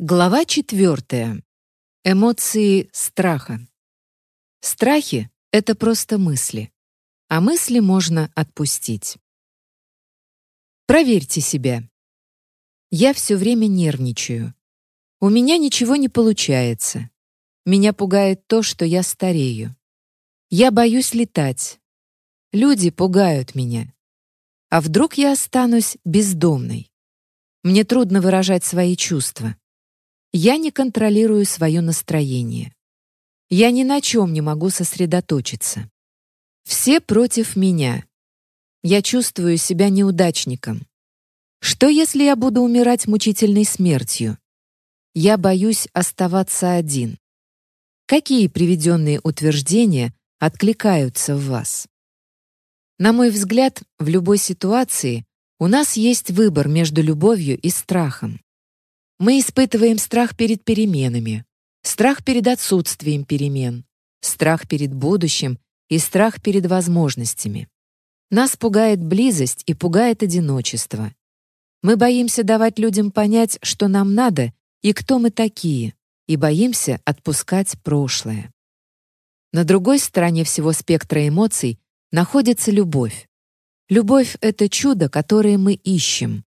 Глава четвертая. Эмоции страха. Страхи — это просто мысли, а мысли можно отпустить. Проверьте себя. Я все время нервничаю. У меня ничего не получается. Меня пугает то, что я старею. Я боюсь летать. Люди пугают меня. А вдруг я останусь бездомной? Мне трудно выражать свои чувства. Я не контролирую свое настроение. Я ни на чем не могу сосредоточиться. Все против меня. Я чувствую себя неудачником. Что, если я буду умирать мучительной смертью? Я боюсь оставаться один. Какие приведенные утверждения откликаются в вас? На мой взгляд, в любой ситуации у нас есть выбор между любовью и страхом. Мы испытываем страх перед переменами, страх перед отсутствием перемен, страх перед будущим и страх перед возможностями. Нас пугает близость и пугает одиночество. Мы боимся давать людям понять, что нам надо и кто мы такие, и боимся отпускать прошлое. На другой стороне всего спектра эмоций находится любовь. Любовь — это чудо, которое мы ищем.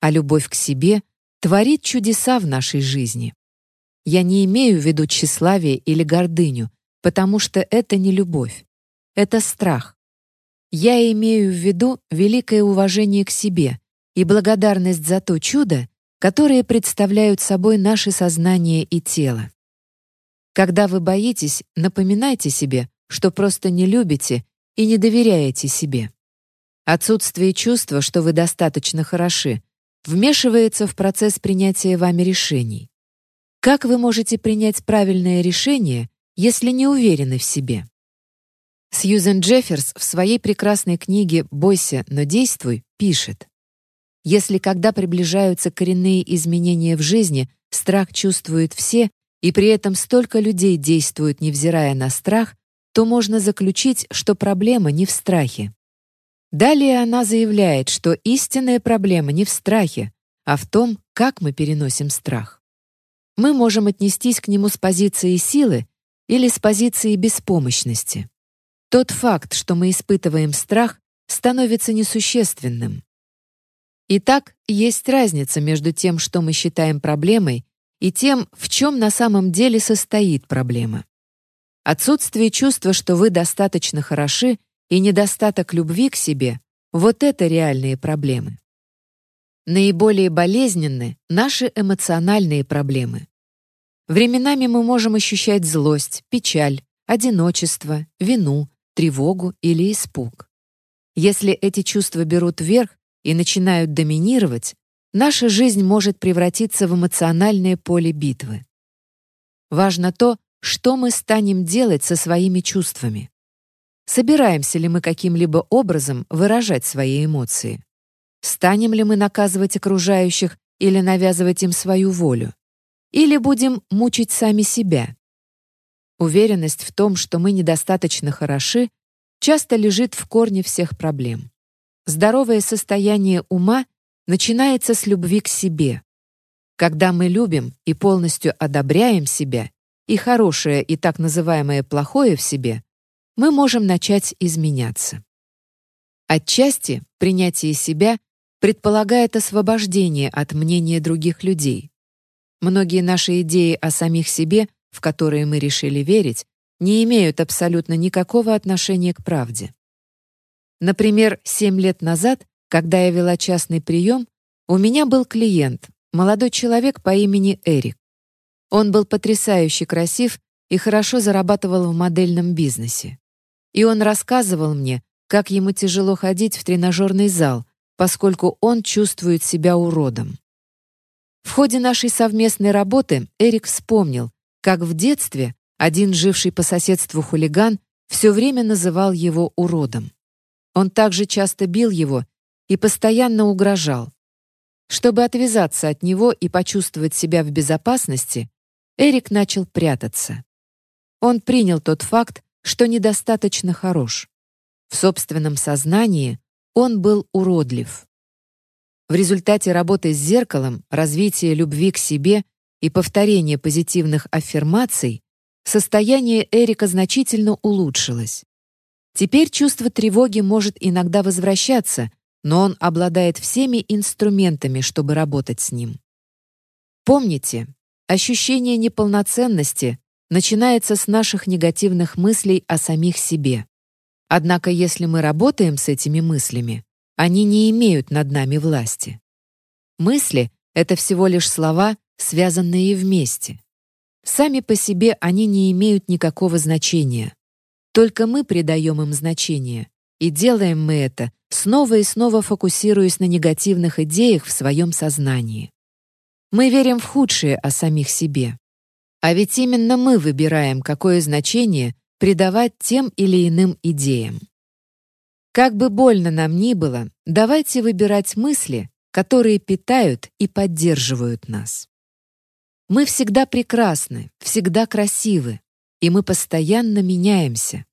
А любовь к себе творит чудеса в нашей жизни. Я не имею в виду тщеславие или гордыню, потому что это не любовь. Это страх. Я имею в виду великое уважение к себе и благодарность за то чудо, которое представляют собой наше сознание и тело. Когда вы боитесь, напоминайте себе, что просто не любите и не доверяете себе. Отсутствие чувства, что вы достаточно хороши, вмешивается в процесс принятия вами решений. Как вы можете принять правильное решение, если не уверены в себе? Сьюзен Джефферс в своей прекрасной книге «Бойся, но действуй» пишет, «Если когда приближаются коренные изменения в жизни, страх чувствуют все, и при этом столько людей действуют, невзирая на страх, то можно заключить, что проблема не в страхе. Далее она заявляет, что истинная проблема не в страхе, а в том, как мы переносим страх. Мы можем отнестись к нему с позиции силы или с позиции беспомощности. Тот факт, что мы испытываем страх, становится несущественным. Итак, есть разница между тем, что мы считаем проблемой, и тем, в чем на самом деле состоит проблема. Отсутствие чувства, что вы достаточно хороши, и недостаток любви к себе — вот это реальные проблемы. Наиболее болезненны наши эмоциональные проблемы. Временами мы можем ощущать злость, печаль, одиночество, вину, тревогу или испуг. Если эти чувства берут верх и начинают доминировать, наша жизнь может превратиться в эмоциональное поле битвы. Важно то, что мы станем делать со своими чувствами. Собираемся ли мы каким-либо образом выражать свои эмоции? Станем ли мы наказывать окружающих или навязывать им свою волю? Или будем мучить сами себя? Уверенность в том, что мы недостаточно хороши, часто лежит в корне всех проблем. Здоровое состояние ума начинается с любви к себе. Когда мы любим и полностью одобряем себя, и хорошее, и так называемое плохое в себе, мы можем начать изменяться. Отчасти принятие себя предполагает освобождение от мнения других людей. Многие наши идеи о самих себе, в которые мы решили верить, не имеют абсолютно никакого отношения к правде. Например, семь лет назад, когда я вела частный прием, у меня был клиент, молодой человек по имени Эрик. Он был потрясающе красив и хорошо зарабатывал в модельном бизнесе. И он рассказывал мне, как ему тяжело ходить в тренажерный зал, поскольку он чувствует себя уродом. В ходе нашей совместной работы Эрик вспомнил, как в детстве один живший по соседству хулиган все время называл его уродом. Он также часто бил его и постоянно угрожал. Чтобы отвязаться от него и почувствовать себя в безопасности, Эрик начал прятаться. Он принял тот факт, что недостаточно хорош. В собственном сознании он был уродлив. В результате работы с зеркалом, развития любви к себе и повторение позитивных аффирмаций состояние Эрика значительно улучшилось. Теперь чувство тревоги может иногда возвращаться, но он обладает всеми инструментами, чтобы работать с ним. Помните, ощущение неполноценности начинается с наших негативных мыслей о самих себе. Однако если мы работаем с этими мыслями, они не имеют над нами власти. Мысли — это всего лишь слова, связанные вместе. Сами по себе они не имеют никакого значения. Только мы придаем им значение, и делаем мы это, снова и снова фокусируясь на негативных идеях в своем сознании. Мы верим в худшее о самих себе. А ведь именно мы выбираем, какое значение придавать тем или иным идеям. Как бы больно нам ни было, давайте выбирать мысли, которые питают и поддерживают нас. Мы всегда прекрасны, всегда красивы, и мы постоянно меняемся.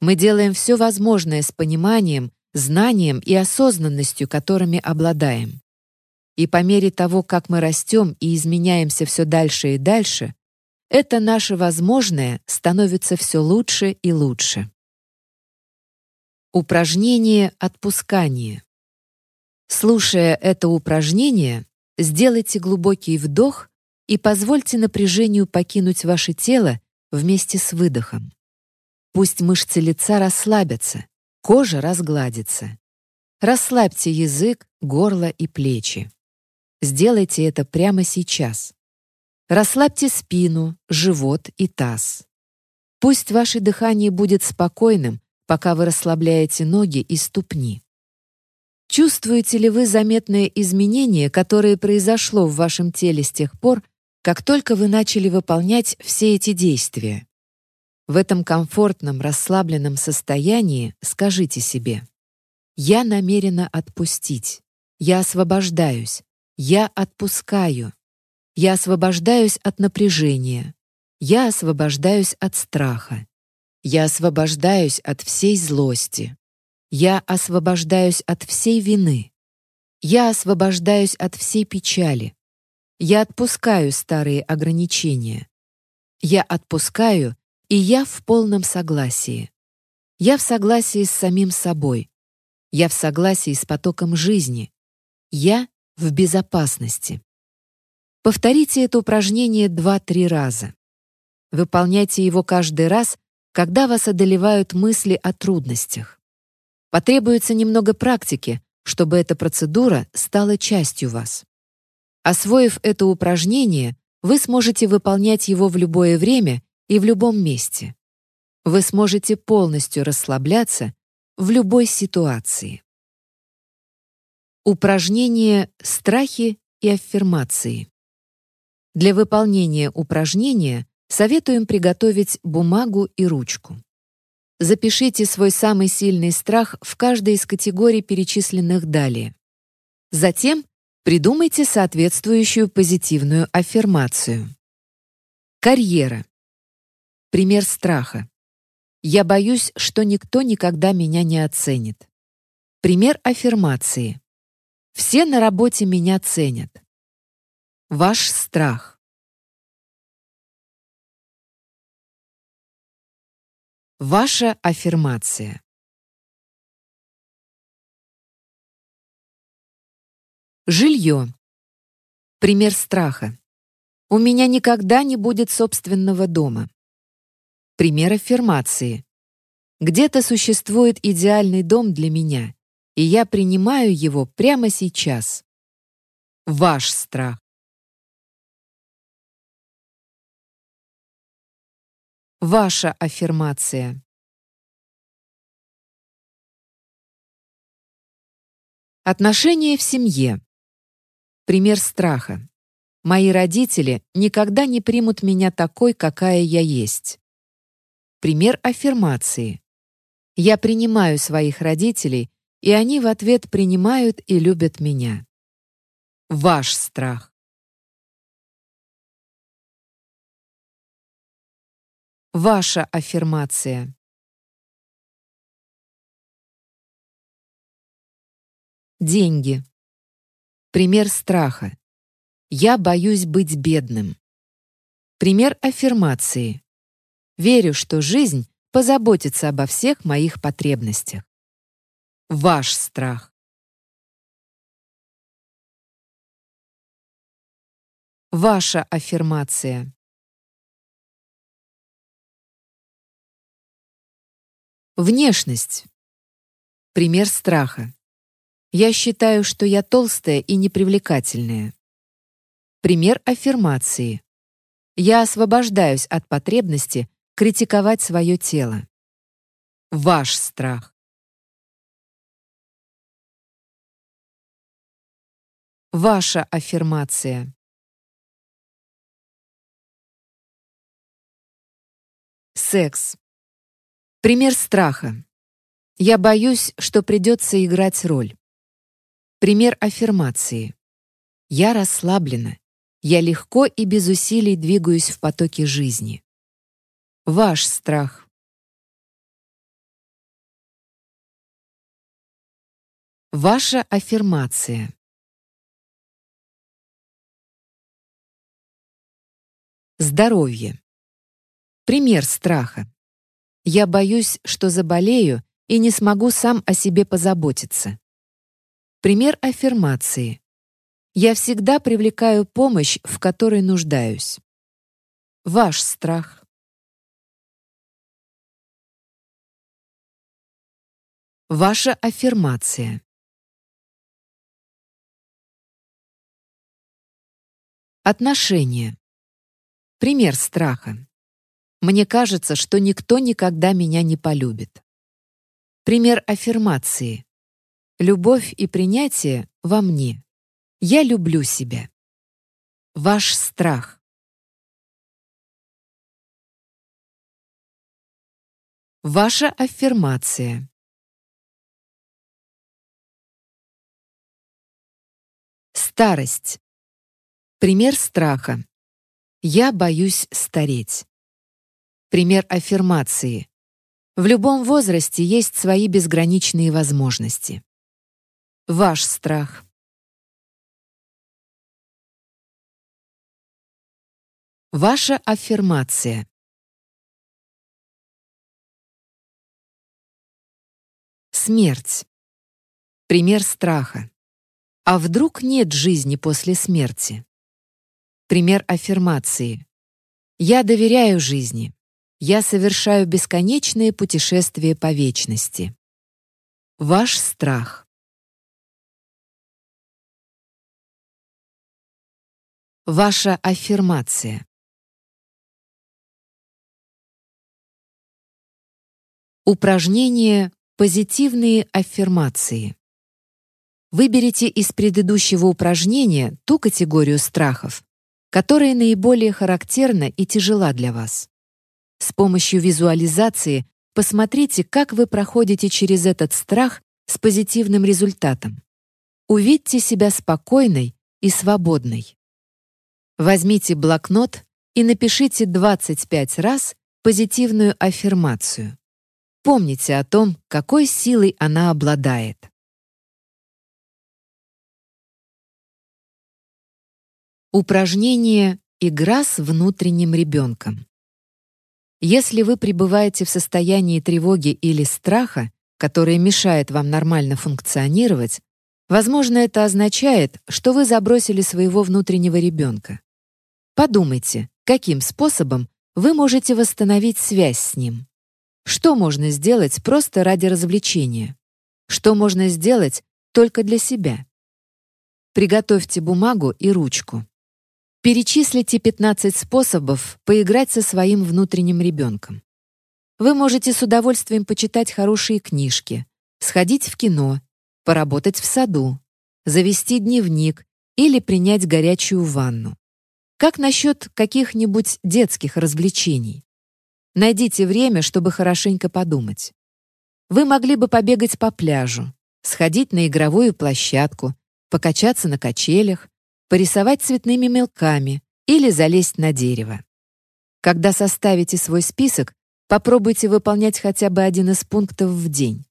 Мы делаем все возможное с пониманием, знанием и осознанностью, которыми обладаем. И по мере того, как мы растем и изменяемся все дальше и дальше, это наше возможное становится все лучше и лучше. Упражнение отпускания. Слушая это упражнение, сделайте глубокий вдох и позвольте напряжению покинуть ваше тело вместе с выдохом. Пусть мышцы лица расслабятся, кожа разгладится. Расслабьте язык, горло и плечи. Сделайте это прямо сейчас. Расслабьте спину, живот и таз. Пусть ваше дыхание будет спокойным, пока вы расслабляете ноги и ступни. Чувствуете ли вы заметное изменение, которое произошло в вашем теле с тех пор, как только вы начали выполнять все эти действия. В этом комфортном, расслабленном состоянии скажите себе «Я намерена отпустить. Я освобождаюсь. Я отпускаю. Я освобождаюсь от напряжения. Я освобождаюсь от страха. Я освобождаюсь от всей злости. Я освобождаюсь от всей вины. Я освобождаюсь от всей печали. Я отпускаю старые ограничения. Я отпускаю, и я в полном согласии. Я в согласии с самим собой. Я в согласии с потоком жизни. Я в безопасности. Повторите это упражнение 2-3 раза. Выполняйте его каждый раз, когда вас одолевают мысли о трудностях. Потребуется немного практики, чтобы эта процедура стала частью вас. Освоив это упражнение, вы сможете выполнять его в любое время и в любом месте. Вы сможете полностью расслабляться в любой ситуации. Упражнение «Страхи и аффирмации». Для выполнения упражнения советуем приготовить бумагу и ручку. Запишите свой самый сильный страх в каждой из категорий, перечисленных далее. Затем Придумайте соответствующую позитивную аффирмацию. Карьера. Пример страха. Я боюсь, что никто никогда меня не оценит. Пример аффирмации. Все на работе меня ценят. Ваш страх. Ваша аффирмация. Жилье. Пример страха. У меня никогда не будет собственного дома. Пример аффирмации. Где-то существует идеальный дом для меня, и я принимаю его прямо сейчас. Ваш страх. Ваша аффирмация. Отношения в семье. Пример страха. Мои родители никогда не примут меня такой, какая я есть. Пример аффирмации. Я принимаю своих родителей, и они в ответ принимают и любят меня. Ваш страх. Ваша аффирмация. Деньги. Пример страха. Я боюсь быть бедным. Пример аффирмации. Верю, что жизнь позаботится обо всех моих потребностях. Ваш страх. Ваша аффирмация. Внешность. Пример страха. Я считаю, что я толстая и непривлекательная. Пример аффирмации. Я освобождаюсь от потребности критиковать свое тело. Ваш страх. Ваша аффирмация. Секс. Пример страха. Я боюсь, что придется играть роль. Пример аффирмации. Я расслаблена. Я легко и без усилий двигаюсь в потоке жизни. Ваш страх. Ваша аффирмация. Здоровье. Пример страха. Я боюсь, что заболею и не смогу сам о себе позаботиться. Пример аффирмации. Я всегда привлекаю помощь, в которой нуждаюсь. Ваш страх. Ваша аффирмация. Отношения. Пример страха. Мне кажется, что никто никогда меня не полюбит. Пример аффирмации. Любовь и принятие во мне. Я люблю себя. Ваш страх. Ваша аффирмация. Старость. Пример страха. Я боюсь стареть. Пример аффирмации. В любом возрасте есть свои безграничные возможности. Ваш страх. Ваша аффирмация. Смерть. Пример страха. А вдруг нет жизни после смерти? Пример аффирмации. Я доверяю жизни. Я совершаю бесконечные путешествия по вечности. Ваш страх. Ваша аффирмация. Упражнение «Позитивные аффирмации». Выберите из предыдущего упражнения ту категорию страхов, которая наиболее характерна и тяжела для вас. С помощью визуализации посмотрите, как вы проходите через этот страх с позитивным результатом. Увидьте себя спокойной и свободной. Возьмите блокнот и напишите 25 раз позитивную аффирмацию. Помните о том, какой силой она обладает. Упражнение «Игра с внутренним ребенком». Если вы пребываете в состоянии тревоги или страха, которое мешает вам нормально функционировать, возможно, это означает, что вы забросили своего внутреннего ребенка. Подумайте, каким способом вы можете восстановить связь с ним. Что можно сделать просто ради развлечения? Что можно сделать только для себя? Приготовьте бумагу и ручку. Перечислите 15 способов поиграть со своим внутренним ребенком. Вы можете с удовольствием почитать хорошие книжки, сходить в кино, поработать в саду, завести дневник или принять горячую ванну. Как насчет каких-нибудь детских развлечений? Найдите время, чтобы хорошенько подумать. Вы могли бы побегать по пляжу, сходить на игровую площадку, покачаться на качелях, порисовать цветными мелками или залезть на дерево. Когда составите свой список, попробуйте выполнять хотя бы один из пунктов в день.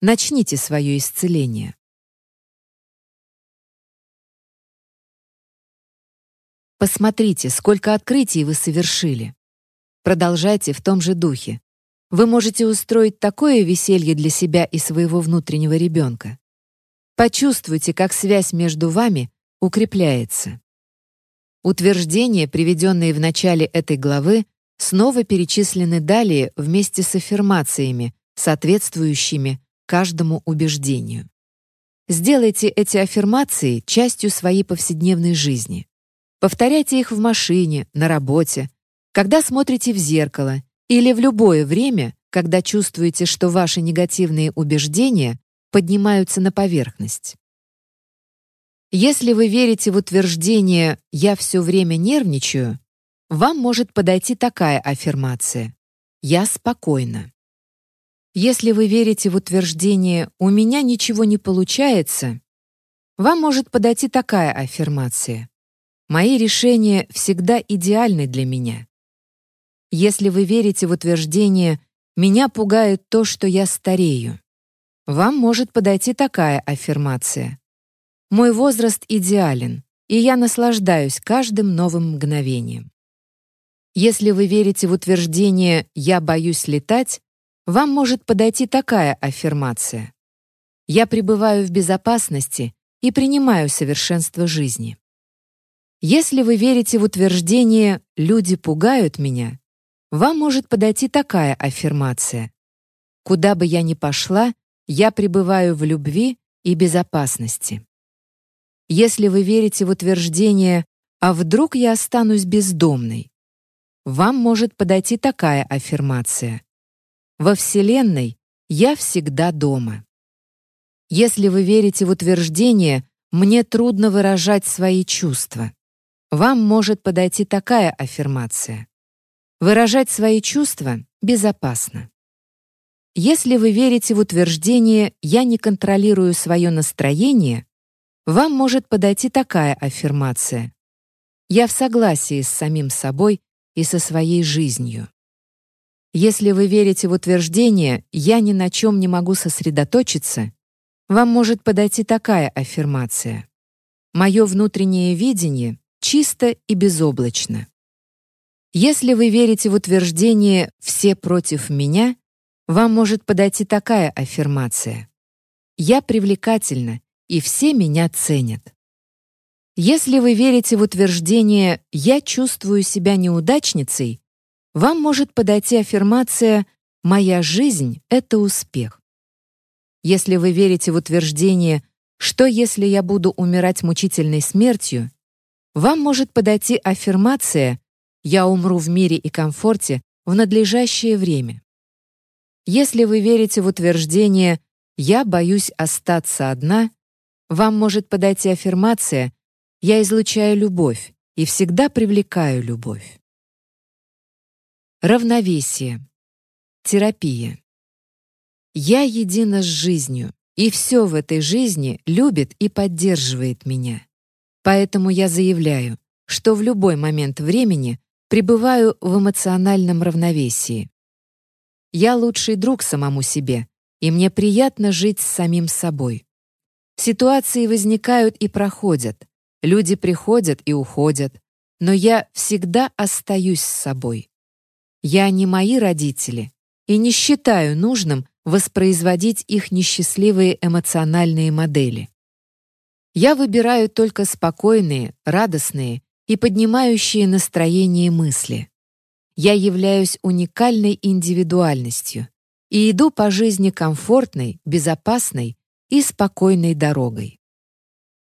Начните свое исцеление. Посмотрите, сколько открытий вы совершили. Продолжайте в том же духе. Вы можете устроить такое веселье для себя и своего внутреннего ребенка. Почувствуйте, как связь между вами укрепляется. Утверждения, приведенные в начале этой главы, снова перечислены далее вместе с аффирмациями, соответствующими каждому убеждению. Сделайте эти аффирмации частью своей повседневной жизни. Повторяйте их в машине, на работе, когда смотрите в зеркало или в любое время, когда чувствуете, что ваши негативные убеждения поднимаются на поверхность. Если вы верите в утверждение «я все время нервничаю», вам может подойти такая аффирмация «я спокойна». Если вы верите в утверждение «у меня ничего не получается», вам может подойти такая аффирмация Мои решения всегда идеальны для меня. Если вы верите в утверждение «меня пугает то, что я старею», вам может подойти такая аффирмация. «Мой возраст идеален, и я наслаждаюсь каждым новым мгновением». Если вы верите в утверждение «я боюсь летать», вам может подойти такая аффирмация. «Я пребываю в безопасности и принимаю совершенство жизни». Если вы верите в утверждение «люди пугают меня», вам может подойти такая аффирмация. «Куда бы я ни пошла, я пребываю в любви и безопасности». Если вы верите в утверждение «а вдруг я останусь бездомной», вам может подойти такая аффирмация. «Во Вселенной я всегда дома». Если вы верите в утверждение «мне трудно выражать свои чувства», вам может подойти такая аффирмация. Выражать свои чувства безопасно. Если вы верите в утверждение «я не контролирую свое настроение», вам может подойти такая аффирмация. «Я в согласии с самим собой и со своей жизнью». Если вы верите в утверждение «я ни на чем не могу сосредоточиться», вам может подойти такая аффирмация. «Мое внутреннее видение чисто и безоблачно. Если вы верите в утверждение «все против меня», вам может подойти такая аффирмация. «Я привлекательна, и все меня ценят». Если вы верите в утверждение «я чувствую себя неудачницей», вам может подойти аффирмация «моя жизнь — это успех». Если вы верите в утверждение «что если я буду умирать мучительной смертью», вам может подойти аффирмация «Я умру в мире и комфорте в надлежащее время». Если вы верите в утверждение «Я боюсь остаться одна», вам может подойти аффирмация «Я излучаю любовь и всегда привлекаю любовь». Равновесие. Терапия. Я едина с жизнью, и все в этой жизни любит и поддерживает меня. Поэтому я заявляю, что в любой момент времени пребываю в эмоциональном равновесии. Я лучший друг самому себе, и мне приятно жить с самим собой. Ситуации возникают и проходят, люди приходят и уходят, но я всегда остаюсь с собой. Я не мои родители и не считаю нужным воспроизводить их несчастливые эмоциональные модели. Я выбираю только спокойные, радостные и поднимающие настроение мысли. Я являюсь уникальной индивидуальностью и иду по жизни комфортной, безопасной и спокойной дорогой.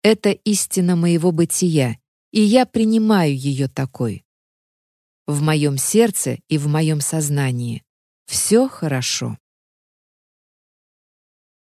Это истина моего бытия, и я принимаю ее такой. В моем сердце и в моем сознании все хорошо.